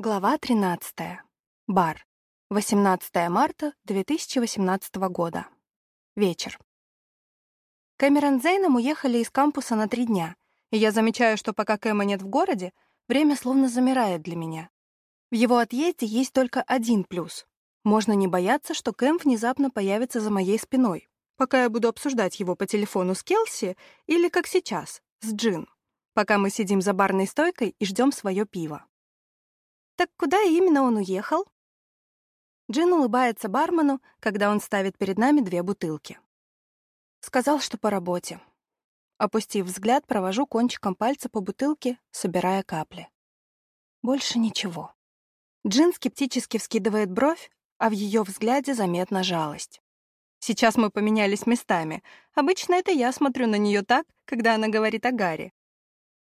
Глава 13. Бар. 18 марта 2018 года. Вечер. Кэмерон с Зейном уехали из кампуса на три дня, и я замечаю, что пока Кэма нет в городе, время словно замирает для меня. В его отъезде есть только один плюс. Можно не бояться, что Кэм внезапно появится за моей спиной, пока я буду обсуждать его по телефону с Келси или, как сейчас, с Джин, пока мы сидим за барной стойкой и ждем свое пиво. «Так куда именно он уехал?» Джин улыбается бармену, когда он ставит перед нами две бутылки. Сказал, что по работе. Опустив взгляд, провожу кончиком пальца по бутылке, собирая капли. Больше ничего. Джин скептически вскидывает бровь, а в ее взгляде заметна жалость. Сейчас мы поменялись местами. Обычно это я смотрю на нее так, когда она говорит о Гарри.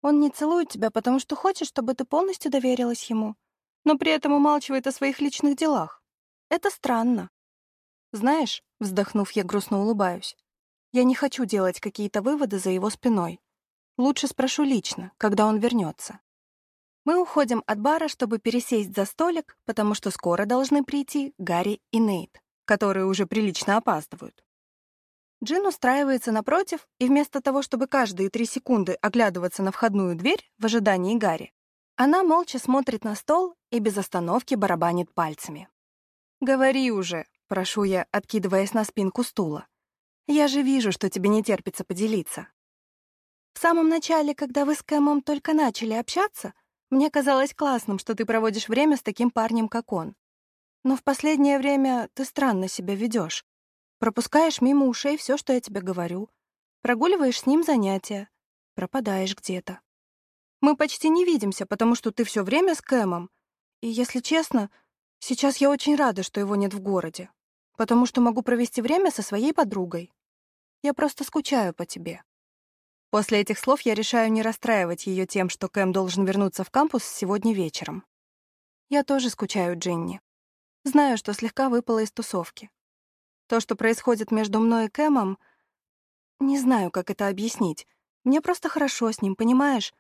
Он не целует тебя, потому что хочет, чтобы ты полностью доверилась ему но при этом умалчивает о своих личных делах. Это странно. Знаешь, вздохнув, я грустно улыбаюсь. Я не хочу делать какие-то выводы за его спиной. Лучше спрошу лично, когда он вернется. Мы уходим от бара, чтобы пересесть за столик, потому что скоро должны прийти Гарри и Нейт, которые уже прилично опаздывают. Джин устраивается напротив, и вместо того, чтобы каждые три секунды оглядываться на входную дверь в ожидании Гарри, она молча смотрит на стол и без остановки барабанит пальцами. «Говори уже», — прошу я, откидываясь на спинку стула. «Я же вижу, что тебе не терпится поделиться». В самом начале, когда вы с Кэмом только начали общаться, мне казалось классным, что ты проводишь время с таким парнем, как он. Но в последнее время ты странно себя ведешь. Пропускаешь мимо ушей все, что я тебе говорю. Прогуливаешь с ним занятия. Пропадаешь где-то. Мы почти не видимся, потому что ты все время с Кэмом. И, если честно, сейчас я очень рада, что его нет в городе, потому что могу провести время со своей подругой. Я просто скучаю по тебе». После этих слов я решаю не расстраивать ее тем, что Кэм должен вернуться в кампус сегодня вечером. Я тоже скучаю Джинни. Знаю, что слегка выпала из тусовки. То, что происходит между мной и Кэмом, не знаю, как это объяснить. Мне просто хорошо с ним, понимаешь?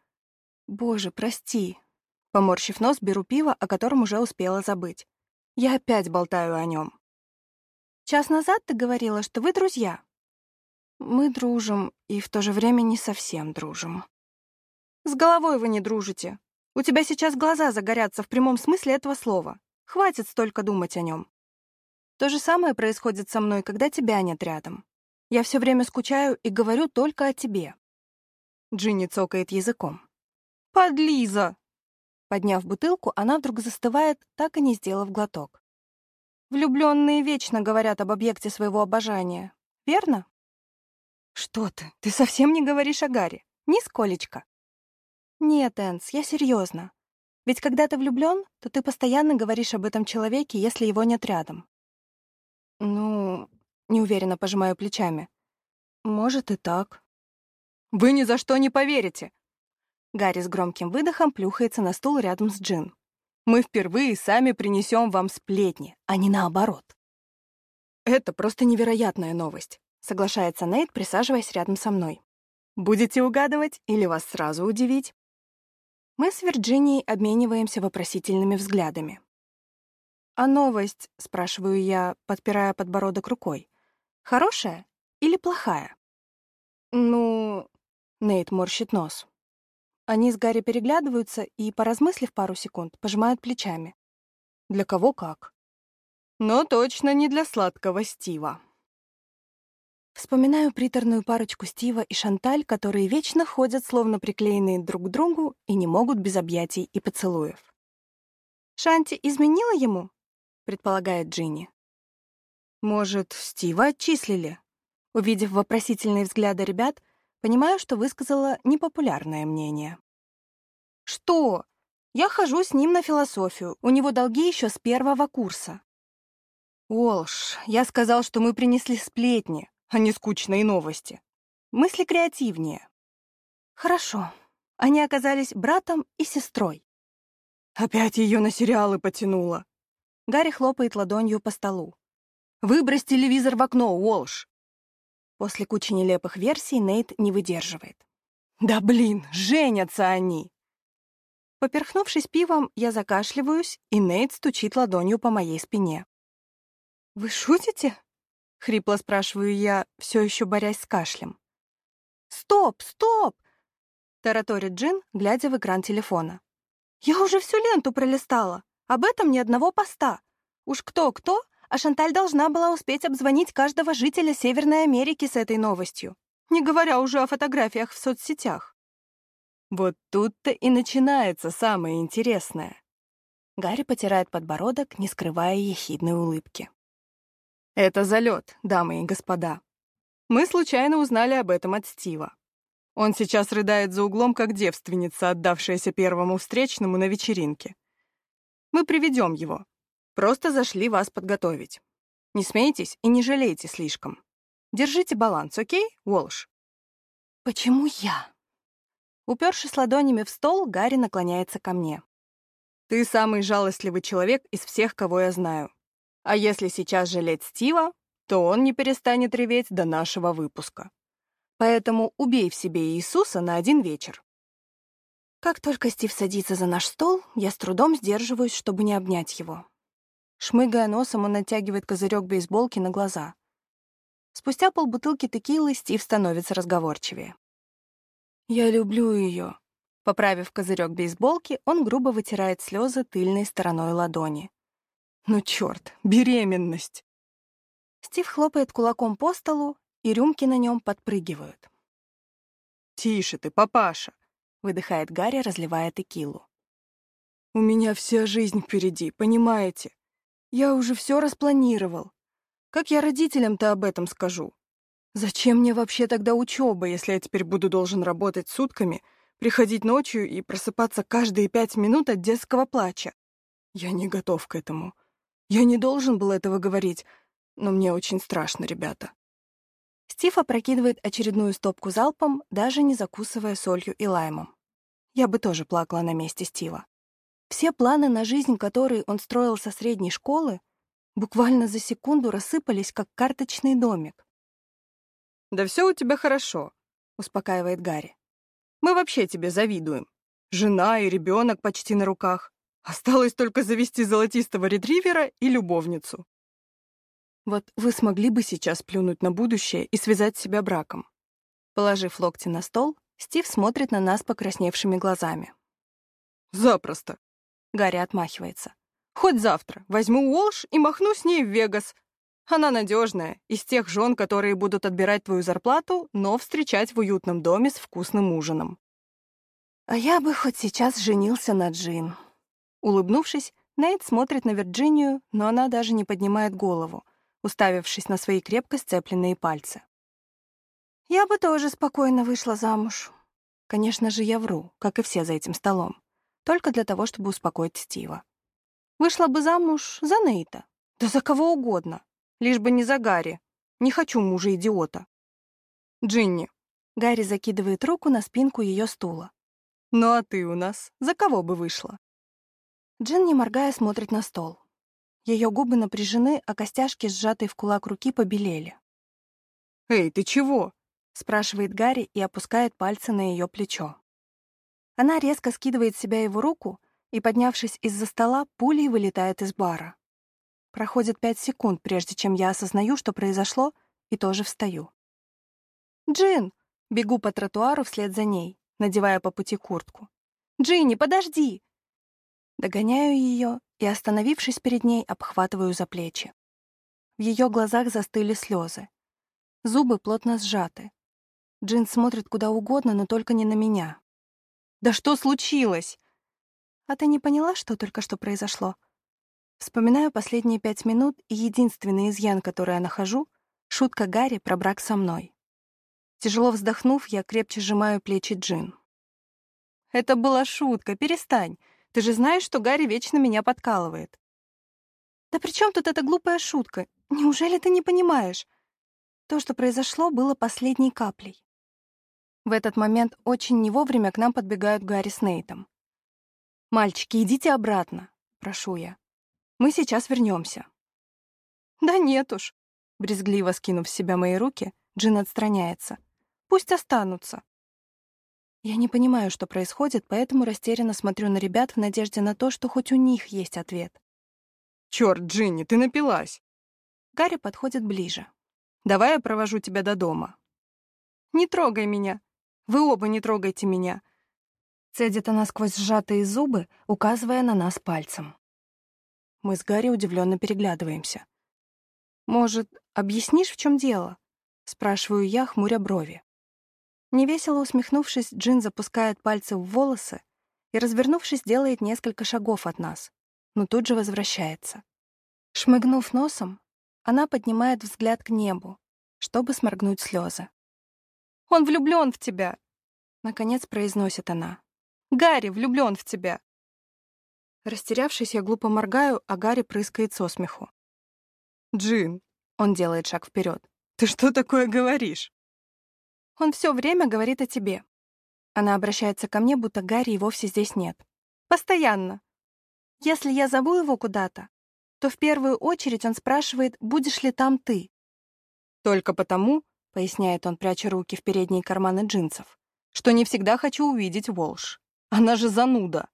«Боже, прости». Поморщив нос, беру пиво, о котором уже успела забыть. Я опять болтаю о нем. «Час назад ты говорила, что вы друзья». «Мы дружим, и в то же время не совсем дружим». «С головой вы не дружите. У тебя сейчас глаза загорятся в прямом смысле этого слова. Хватит столько думать о нем». То же самое происходит со мной, когда тебя нет рядом. Я все время скучаю и говорю только о тебе. Джинни цокает языком. «Подлиза!» Подняв бутылку, она вдруг застывает, так и не сделав глоток. «Влюбленные вечно говорят об объекте своего обожания, верно?» «Что ты? Ты совсем не говоришь о Гарри? Нисколечко!» «Нет, Энс, я серьезно. Ведь когда ты влюблен, то ты постоянно говоришь об этом человеке, если его нет рядом». «Ну...» — неуверенно пожимаю плечами. «Может, и так». «Вы ни за что не поверите!» Гарри с громким выдохом плюхается на стул рядом с Джин. «Мы впервые сами принесем вам сплетни, а не наоборот». «Это просто невероятная новость», — соглашается Нейт, присаживаясь рядом со мной. «Будете угадывать или вас сразу удивить?» Мы с Вирджинией обмениваемся вопросительными взглядами. «А новость?» — спрашиваю я, подпирая подбородок рукой. «Хорошая или плохая?» «Ну...» — Нейт морщит нос. Они с Гарри переглядываются и, поразмыслив пару секунд, пожимают плечами. Для кого как. Но точно не для сладкого Стива. Вспоминаю приторную парочку Стива и Шанталь, которые вечно ходят, словно приклеенные друг к другу, и не могут без объятий и поцелуев. «Шанти изменила ему?» — предполагает Джинни. «Может, Стива отчислили?» Увидев вопросительные взгляды ребят, Понимаю, что высказала непопулярное мнение. «Что? Я хожу с ним на философию. У него долги еще с первого курса». «Уолш, я сказал, что мы принесли сплетни, а не скучные новости. Мысли креативнее». «Хорошо. Они оказались братом и сестрой». «Опять ее на сериалы потянуло». Гарри хлопает ладонью по столу. «Выбрось телевизор в окно, Уолш. После кучи нелепых версий Нейт не выдерживает. «Да блин, женятся они!» Поперхнувшись пивом, я закашливаюсь, и Нейт стучит ладонью по моей спине. «Вы шутите?» — хрипло спрашиваю я, все еще борясь с кашлем. «Стоп, стоп!» — тараторит Джин, глядя в экран телефона. «Я уже всю ленту пролистала. Об этом ни одного поста. Уж кто-кто, а Шанталь должна была успеть обзвонить каждого жителя Северной Америки с этой новостью, не говоря уже о фотографиях в соцсетях. Вот тут-то и начинается самое интересное. Гарри потирает подбородок, не скрывая ехидной улыбки. Это залет, дамы и господа. Мы случайно узнали об этом от Стива. Он сейчас рыдает за углом, как девственница, отдавшаяся первому встречному на вечеринке. Мы приведем его. Просто зашли вас подготовить. Не смейтесь и не жалейте слишком. Держите баланс, окей, Уолш? Почему я? Упершись ладонями в стол, Гарри наклоняется ко мне. Ты самый жалостливый человек из всех, кого я знаю. А если сейчас жалеть Стива, то он не перестанет реветь до нашего выпуска. Поэтому убей в себе Иисуса на один вечер. Как только Стив садится за наш стол, я с трудом сдерживаюсь, чтобы не обнять его. Шмыгая носом, он натягивает козырек бейсболки на глаза. Спустя полбутылки текилы Стив становится разговорчивее. «Я люблю ее». Поправив козырек бейсболки, он грубо вытирает слезы тыльной стороной ладони. «Ну черт, беременность!» Стив хлопает кулаком по столу, и рюмки на нем подпрыгивают. «Тише ты, папаша!» — выдыхает Гарри, разливая текилу. «У меня вся жизнь впереди, понимаете? Я уже все распланировал. Как я родителям-то об этом скажу? Зачем мне вообще тогда учеба, если я теперь буду должен работать сутками, приходить ночью и просыпаться каждые пять минут от детского плача? Я не готов к этому. Я не должен был этого говорить, но мне очень страшно, ребята. Стив опрокидывает очередную стопку залпом, даже не закусывая солью и лаймом. Я бы тоже плакала на месте Стива. Все планы на жизнь, которые он строил со средней школы, буквально за секунду рассыпались, как карточный домик. «Да все у тебя хорошо», — успокаивает Гарри. «Мы вообще тебе завидуем. Жена и ребенок почти на руках. Осталось только завести золотистого ретривера и любовницу. Вот вы смогли бы сейчас плюнуть на будущее и связать себя браком. Положив локти на стол, Стив смотрит на нас покрасневшими глазами. «Запросто!» — Гарри отмахивается. «Хоть завтра возьму Уолш и махну с ней в Вегас. Она надежная, из тех жен, которые будут отбирать твою зарплату, но встречать в уютном доме с вкусным ужином». «А я бы хоть сейчас женился на Джин». Улыбнувшись, Нейт смотрит на Вирджинию, но она даже не поднимает голову — уставившись на свои крепко сцепленные пальцы. «Я бы тоже спокойно вышла замуж. Конечно же, я вру, как и все за этим столом, только для того, чтобы успокоить Стива. Вышла бы замуж за Нейта, да за кого угодно, лишь бы не за Гарри. Не хочу мужа-идиота. Джинни. Гарри закидывает руку на спинку ее стула. «Ну а ты у нас за кого бы вышла?» Джин, не моргая, смотрит на стол. Ее губы напряжены, а костяшки, сжатые в кулак руки, побелели. «Эй, ты чего?» — спрашивает Гарри и опускает пальцы на ее плечо. Она резко скидывает с себя его руку и, поднявшись из-за стола, пулей вылетает из бара. Проходит пять секунд, прежде чем я осознаю, что произошло, и тоже встаю. «Джин!» — бегу по тротуару вслед за ней, надевая по пути куртку. «Джинни, подожди!» Догоняю ее и, остановившись перед ней, обхватываю за плечи. В ее глазах застыли слезы. Зубы плотно сжаты. Джин смотрит куда угодно, но только не на меня. «Да что случилось?» «А ты не поняла, что только что произошло?» Вспоминаю последние пять минут, и единственный изъян, который я нахожу — шутка Гарри про брак со мной. Тяжело вздохнув, я крепче сжимаю плечи Джин. «Это была шутка, перестань. Ты же знаешь, что Гарри вечно меня подкалывает. Да при чем тут эта глупая шутка? Неужели ты не понимаешь? То, что произошло, было последней каплей. В этот момент очень не вовремя к нам подбегают Гарри с Нейтом. «Мальчики, идите обратно», — прошу я. «Мы сейчас вернемся». «Да нет уж», — брезгливо скинув с себя мои руки, Джин отстраняется. «Пусть останутся». Я не понимаю, что происходит, поэтому растерянно смотрю на ребят в надежде на то, что хоть у них есть ответ. Черт, Джинни, ты напилась. Гарри подходит ближе. Давай я провожу тебя до дома. Не трогай меня. Вы оба не трогайте меня. Цедит она сквозь сжатые зубы, указывая на нас пальцем. Мы с Гарри удивленно переглядываемся. «Может, объяснишь, в чем дело?» — спрашиваю я, хмуря брови. Невесело усмехнувшись, Джин запускает пальцы в волосы и, развернувшись, делает несколько шагов от нас, но тут же возвращается. Шмыгнув носом, она поднимает взгляд к небу, чтобы сморгнуть слезы. «Он влюблен в тебя!» — наконец произносит она. «Гарри влюблен в тебя!» Растерявшись, я глупо моргаю, а Гарри прыскает со смеху. «Джин!» — он делает шаг вперед. «Ты что такое говоришь?» Он все время говорит о тебе. Она обращается ко мне, будто Гарри и вовсе здесь нет. Постоянно. Если я зову его куда-то, то в первую очередь он спрашивает, будешь ли там ты. Только потому, поясняет он, пряча руки в передние карманы джинсов, что не всегда хочу увидеть Волш. Она же зануда.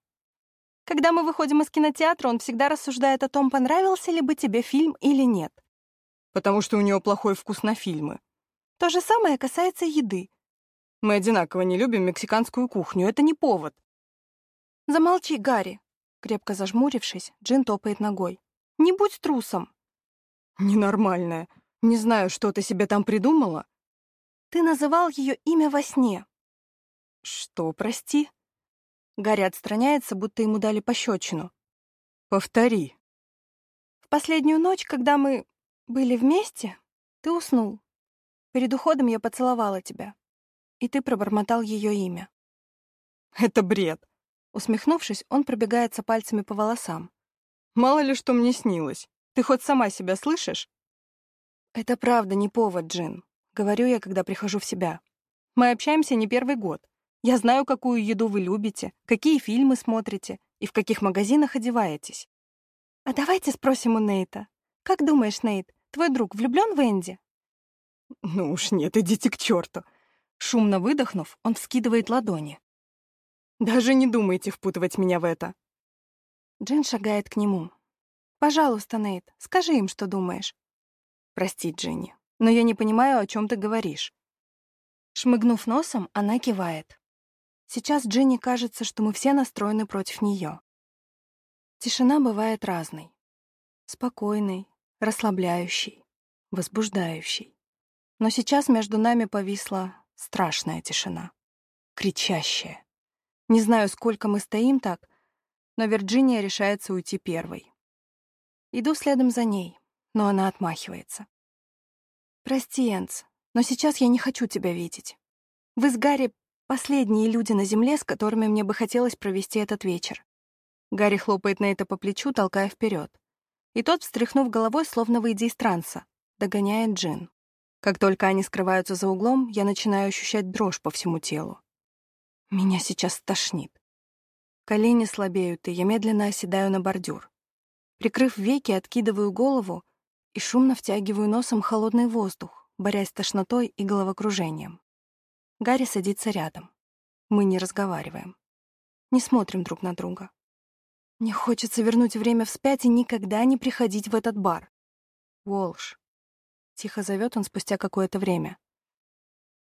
Когда мы выходим из кинотеатра, он всегда рассуждает о том, понравился ли бы тебе фильм или нет. Потому что у него плохой вкус на фильмы. То же самое касается еды. Мы одинаково не любим мексиканскую кухню, это не повод. Замолчи, Гарри. Крепко зажмурившись, Джин топает ногой. Не будь трусом. Ненормальная. Не знаю, что ты себе там придумала. Ты называл ее имя во сне. Что, прости? Гарри отстраняется, будто ему дали пощечину. Повтори. В последнюю ночь, когда мы были вместе, ты уснул. Перед уходом я поцеловала тебя, и ты пробормотал ее имя. Это бред. Усмехнувшись, он пробегается пальцами по волосам. Мало ли что мне снилось. Ты хоть сама себя слышишь? Это правда не повод, Джин. Говорю я, когда прихожу в себя. Мы общаемся не первый год. Я знаю, какую еду вы любите, какие фильмы смотрите и в каких магазинах одеваетесь. А давайте спросим у Нейта. Как думаешь, Нейт, твой друг влюблен в Энди? Ну уж нет, идите к черту. Шумно выдохнув, он вскидывает ладони. Даже не думайте впутывать меня в это. Джин шагает к нему. «Пожалуйста, Нейт, скажи им, что думаешь». «Прости, Джинни, но я не понимаю, о чем ты говоришь». Шмыгнув носом, она кивает. Сейчас Джинни кажется, что мы все настроены против нее. Тишина бывает разной. Спокойной, расслабляющей, возбуждающей. Но сейчас между нами повисла страшная тишина. Кричащая. Не знаю, сколько мы стоим так, но Вирджиния решается уйти первой. Иду следом за ней, но она отмахивается. «Прости, Энц, но сейчас я не хочу тебя видеть. Вы с Гарри — последние люди на Земле, с которыми мне бы хотелось провести этот вечер». Гарри хлопает на это по плечу, толкая вперед. И тот, встряхнув головой, словно выйдя из транса, догоняет Джин. Как только они скрываются за углом, я начинаю ощущать дрожь по всему телу. Меня сейчас тошнит. Колени слабеют, и я медленно оседаю на бордюр. Прикрыв веки, откидываю голову и шумно втягиваю носом холодный воздух, борясь с тошнотой и головокружением. Гарри садится рядом. Мы не разговариваем. Не смотрим друг на друга. Мне хочется вернуть время вспять и никогда не приходить в этот бар. Волш. Тихо зовет он спустя какое-то время.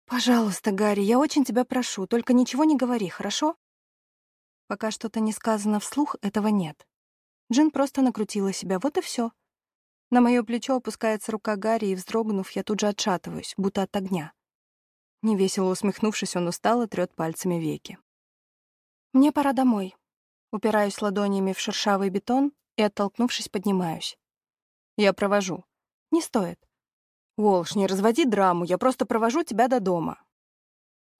«Пожалуйста, Гарри, я очень тебя прошу, только ничего не говори, хорошо?» Пока что-то не сказано вслух, этого нет. Джин просто накрутила себя, вот и все. На мое плечо опускается рука Гарри, и, вздрогнув, я тут же отшатываюсь, будто от огня. Невесело усмехнувшись, он устало трёт пальцами веки. «Мне пора домой». Упираюсь ладонями в шершавый бетон и, оттолкнувшись, поднимаюсь. «Я провожу». «Не стоит. «Волш, не разводи драму, я просто провожу тебя до дома».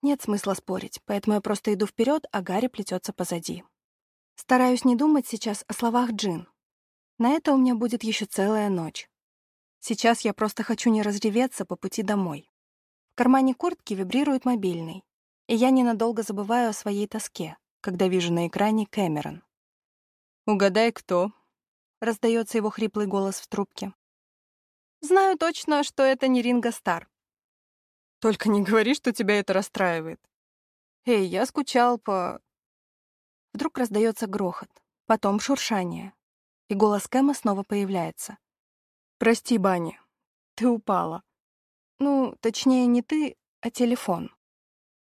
Нет смысла спорить, поэтому я просто иду вперед, а Гарри плетется позади. Стараюсь не думать сейчас о словах Джин. На это у меня будет еще целая ночь. Сейчас я просто хочу не разреветься по пути домой. В кармане куртки вибрирует мобильный, и я ненадолго забываю о своей тоске, когда вижу на экране Кэмерон. «Угадай, кто?» — раздается его хриплый голос в трубке. Знаю точно, что это не Ринго Стар. Только не говори, что тебя это расстраивает. Эй, я скучал по... Вдруг раздается грохот, потом шуршание, и голос Кэма снова появляется. Прости, Банни, ты упала. Ну, точнее, не ты, а телефон.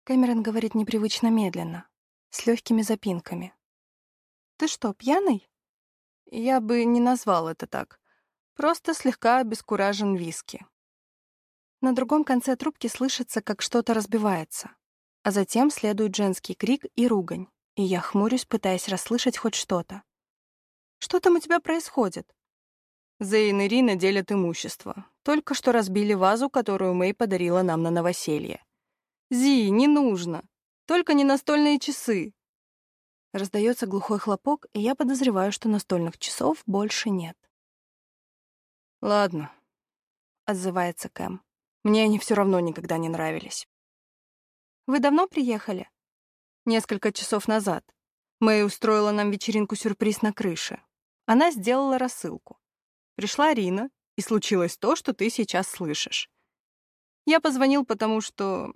Кэмерон говорит непривычно медленно, с легкими запинками. Ты что, пьяный? Я бы не назвал это так. Просто слегка обескуражен виски. На другом конце трубки слышится, как что-то разбивается, а затем следует женский крик и ругань и я хмурюсь, пытаясь расслышать хоть что-то. «Что там у тебя происходит?» Зейн и Рина делят имущество. Только что разбили вазу, которую Мэй подарила нам на новоселье. «Зи, не нужно! Только не настольные часы!» Раздается глухой хлопок, и я подозреваю, что настольных часов больше нет. «Ладно», — отзывается Кэм. «Мне они все равно никогда не нравились». «Вы давно приехали?» несколько часов назад. Мэй устроила нам вечеринку-сюрприз на крыше. Она сделала рассылку. Пришла Рина, и случилось то, что ты сейчас слышишь. Я позвонил, потому что...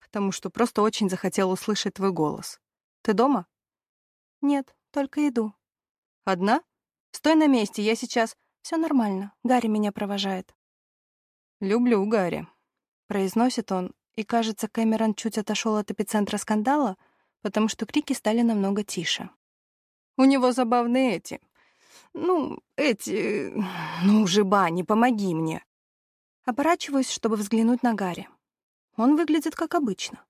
Потому что просто очень захотел услышать твой голос. Ты дома? Нет, только иду. Одна? Стой на месте, я сейчас... Все нормально, Гарри меня провожает. Люблю Гарри, произносит он, и, кажется, Кэмерон чуть отошел от эпицентра скандала, потому что крики стали намного тише. «У него забавные эти... Ну, эти... Ну уже, Банни, помоги мне!» Оборачиваюсь, чтобы взглянуть на Гарри. Он выглядит как обычно.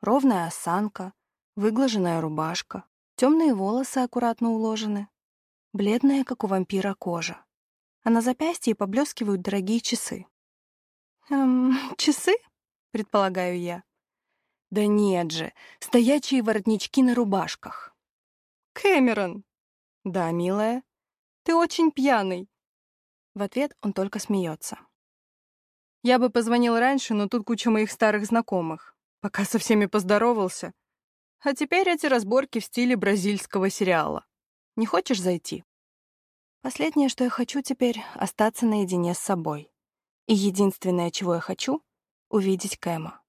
Ровная осанка, выглаженная рубашка, темные волосы аккуратно уложены, бледная, как у вампира, кожа. А на запястье поблескивают дорогие часы. «Эм, часы?» предполагаю я. Да нет же, стоячие воротнички на рубашках. Кэмерон. Да, милая. Ты очень пьяный. В ответ он только смеется. Я бы позвонил раньше, но тут куча моих старых знакомых. Пока со всеми поздоровался. А теперь эти разборки в стиле бразильского сериала. Не хочешь зайти? Последнее, что я хочу теперь, остаться наедине с собой. И единственное, чего я хочу, увидеть Кэма.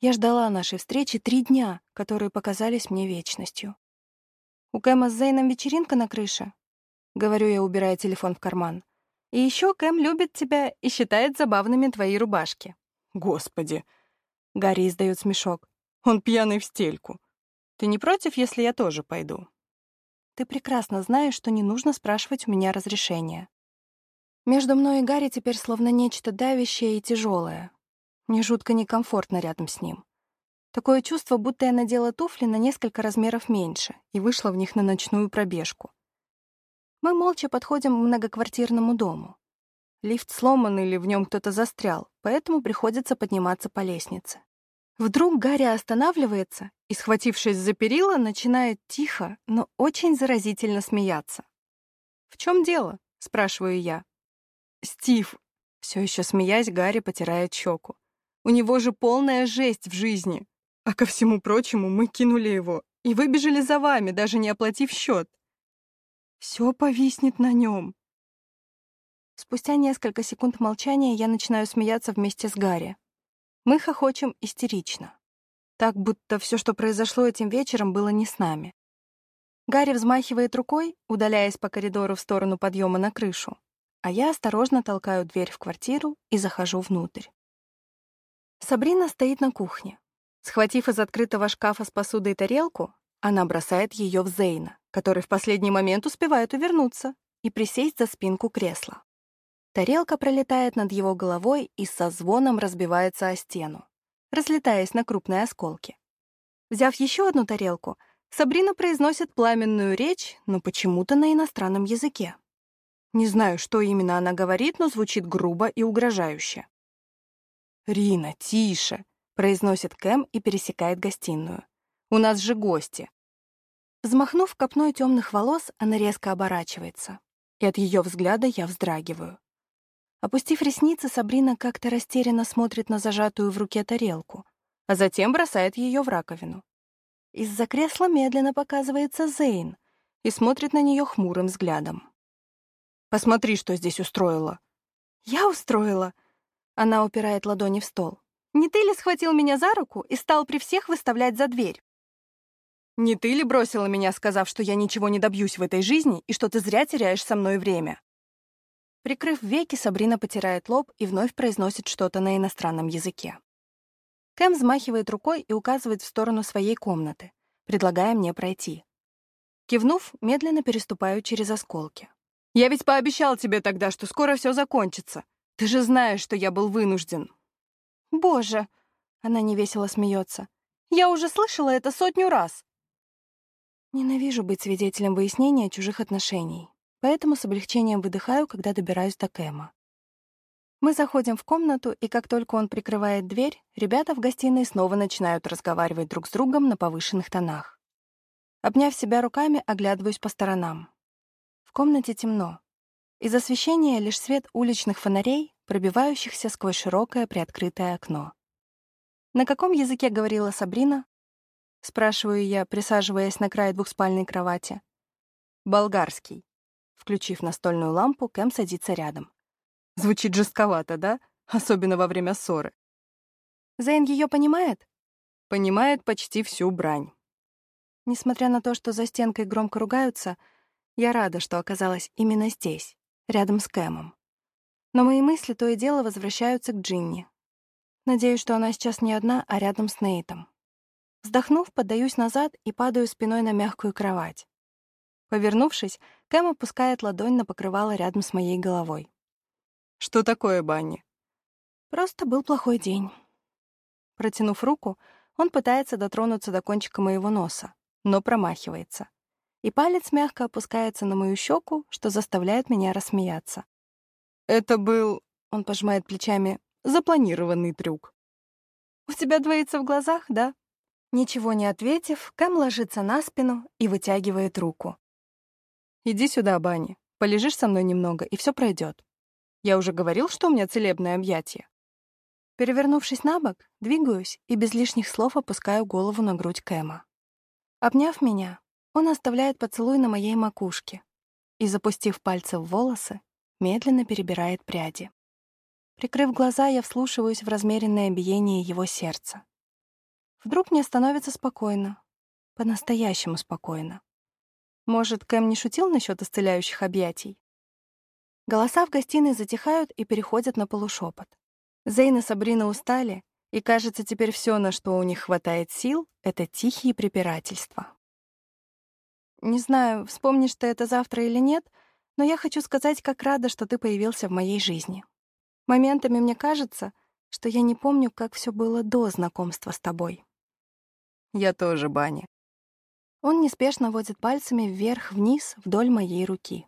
Я ждала нашей встречи три дня, которые показались мне вечностью. «У Кэма с Зейном вечеринка на крыше?» — говорю я, убирая телефон в карман. «И еще Кэм любит тебя и считает забавными твои рубашки». «Господи!» — Гарри издает смешок. «Он пьяный в стельку. Ты не против, если я тоже пойду?» «Ты прекрасно знаешь, что не нужно спрашивать у меня разрешения. Между мной и Гарри теперь словно нечто давящее и тяжелое, мне жутко некомфортно рядом с ним. Такое чувство, будто я надела туфли на несколько размеров меньше и вышла в них на ночную пробежку. Мы молча подходим к многоквартирному дому. Лифт сломан или в нем кто-то застрял, поэтому приходится подниматься по лестнице. Вдруг Гарри останавливается и, схватившись за перила, начинает тихо, но очень заразительно смеяться. «В чем дело?» — спрашиваю я. «Стив!» — все еще смеясь, Гарри потирает щеку. У него же полная жесть в жизни. А ко всему прочему мы кинули его и выбежали за вами, даже не оплатив счет. Все повиснет на нем. Спустя несколько секунд молчания я начинаю смеяться вместе с Гарри. Мы хохочем истерично. Так, будто все, что произошло этим вечером, было не с нами. Гарри взмахивает рукой, удаляясь по коридору в сторону подъема на крышу, а я осторожно толкаю дверь в квартиру и захожу внутрь. Сабрина стоит на кухне. Схватив из открытого шкафа с посудой тарелку, она бросает ее в Зейна, который в последний момент успевает увернуться и присесть за спинку кресла. Тарелка пролетает над его головой и со звоном разбивается о стену, разлетаясь на крупные осколки. Взяв еще одну тарелку, Сабрина произносит пламенную речь, но почему-то на иностранном языке. Не знаю, что именно она говорит, но звучит грубо и угрожающе. «Рина, тише!» — произносит Кэм и пересекает гостиную. «У нас же гости!» Взмахнув копной темных волос, она резко оборачивается, и от ее взгляда я вздрагиваю. Опустив ресницы, Сабрина как-то растерянно смотрит на зажатую в руке тарелку, а затем бросает ее в раковину. Из-за кресла медленно показывается Зейн и смотрит на нее хмурым взглядом. «Посмотри, что здесь устроила!» «Я устроила!» Она упирает ладони в стол. Не ты ли схватил меня за руку и стал при всех выставлять за дверь? Не ты ли бросила меня, сказав, что я ничего не добьюсь в этой жизни и что ты зря теряешь со мной время? Прикрыв веки, Сабрина потирает лоб и вновь произносит что-то на иностранном языке. Кэм взмахивает рукой и указывает в сторону своей комнаты, предлагая мне пройти. Кивнув, медленно переступаю через осколки. «Я ведь пообещал тебе тогда, что скоро все закончится. Ты же знаешь, что я был вынужден». «Боже!» — она невесело смеется. «Я уже слышала это сотню раз!» Ненавижу быть свидетелем выяснения чужих отношений, поэтому с облегчением выдыхаю, когда добираюсь до Кэма. Мы заходим в комнату, и как только он прикрывает дверь, ребята в гостиной снова начинают разговаривать друг с другом на повышенных тонах. Обняв себя руками, оглядываюсь по сторонам. В комнате темно. Из освещения лишь свет уличных фонарей, пробивающихся сквозь широкое приоткрытое окно. На каком языке говорила Сабрина? Спрашиваю я, присаживаясь на край двухспальной кровати. Болгарский. Включив настольную лампу, Кэм садится рядом. Звучит жестковато, да? Особенно во время ссоры. Зейн ее понимает? Понимает почти всю брань. Несмотря на то, что за стенкой громко ругаются, я рада, что оказалась именно здесь, рядом с Кэмом. Но мои мысли то и дело возвращаются к Джинни. Надеюсь, что она сейчас не одна, а рядом с Нейтом. Вздохнув, поддаюсь назад и падаю спиной на мягкую кровать. Повернувшись, Кэм опускает ладонь на покрывало рядом с моей головой. «Что такое, Банни?» «Просто был плохой день». Протянув руку, он пытается дотронуться до кончика моего носа, но промахивается. И палец мягко опускается на мою щеку, что заставляет меня рассмеяться. «Это был...» — он пожимает плечами. «Запланированный трюк». «У тебя двоится в глазах, да?» Ничего не ответив, Кэм ложится на спину и вытягивает руку. «Иди сюда, Банни. Полежишь со мной немного, и все пройдет. Я уже говорил, что у меня целебное объятие». Перевернувшись на бок, двигаюсь и без лишних слов опускаю голову на грудь Кэма. Обняв меня, он оставляет поцелуй на моей макушке и, запустив пальцы в волосы, медленно перебирает пряди. Прикрыв глаза, я вслушиваюсь в размеренное биение его сердца. Вдруг мне становится спокойно. По-настоящему спокойно. Может, Кэм не шутил насчет исцеляющих объятий? Голоса в гостиной затихают и переходят на полушепот. Зейн и Сабрина устали, и, кажется, теперь все, на что у них хватает сил, — это тихие препирательства. Не знаю, вспомнишь ты это завтра или нет, но я хочу сказать, как рада, что ты появился в моей жизни. Моментами мне кажется, что я не помню, как все было до знакомства с тобой. Я тоже, Банни. Он неспешно водит пальцами вверх-вниз вдоль моей руки.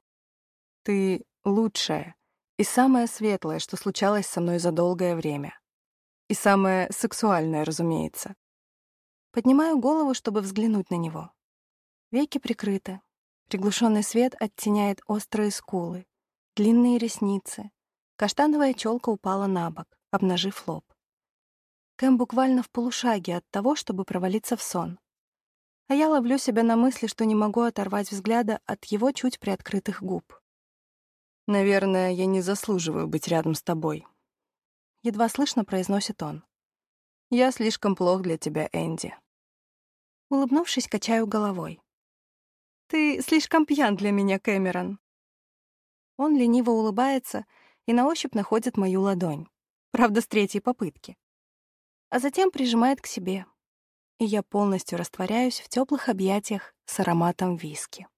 Ты лучшая и самое светлое, что случалось со мной за долгое время. И самое сексуальное, разумеется. Поднимаю голову, чтобы взглянуть на него. Веки прикрыты. Приглушенный свет оттеняет острые скулы, длинные ресницы. Каштановая челка упала на бок, обнажив лоб. Кэм буквально в полушаге от того, чтобы провалиться в сон. А я ловлю себя на мысли, что не могу оторвать взгляда от его чуть приоткрытых губ. «Наверное, я не заслуживаю быть рядом с тобой», — едва слышно произносит он. «Я слишком плох для тебя, Энди». Улыбнувшись, качаю головой. «Ты слишком пьян для меня, Кэмерон». Он лениво улыбается и на ощупь находит мою ладонь. Правда, с третьей попытки. А затем прижимает к себе. И я полностью растворяюсь в теплых объятиях с ароматом виски.